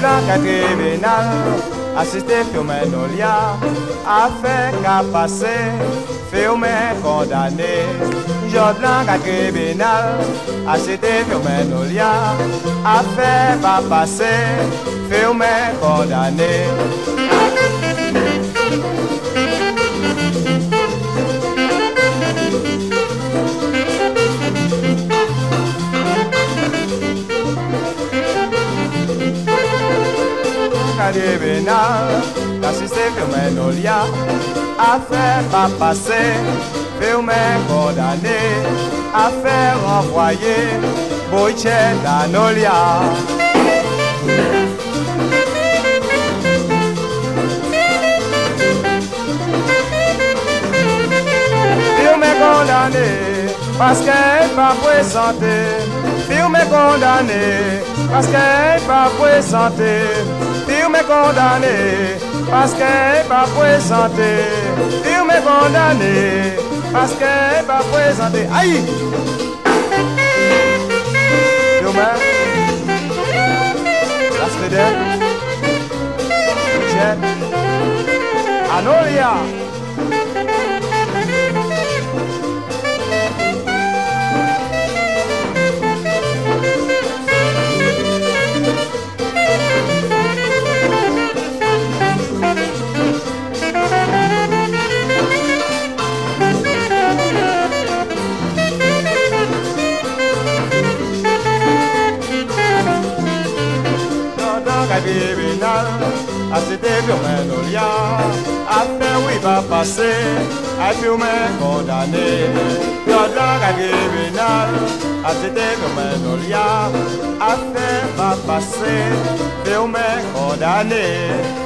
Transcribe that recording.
placa tribunal Assistir filme d'Olia a fé passer Filme condamné Job langue tribunal Assistir filme noliar, a fé va passer Filme condamné Jebena, n'assiste filmen Nolia, affaire pas passée, filmen condamné, affaire renvoyée, Boychen à Nolia. parce qu'elle n'est pas présentée. Firme condamnée parce qu'elle n'est pas présentée. Condamné parce qu'elle pas présenté. Firme condamné parce qu'elle pas présenté. Aïe! Firme. La Svedek. Jet. Anolia. Tribunal a cité Firmenolia affaire oui va passer à filmer condamné dans la tribunal a cité Firmenolia affaire va passer filmer condamné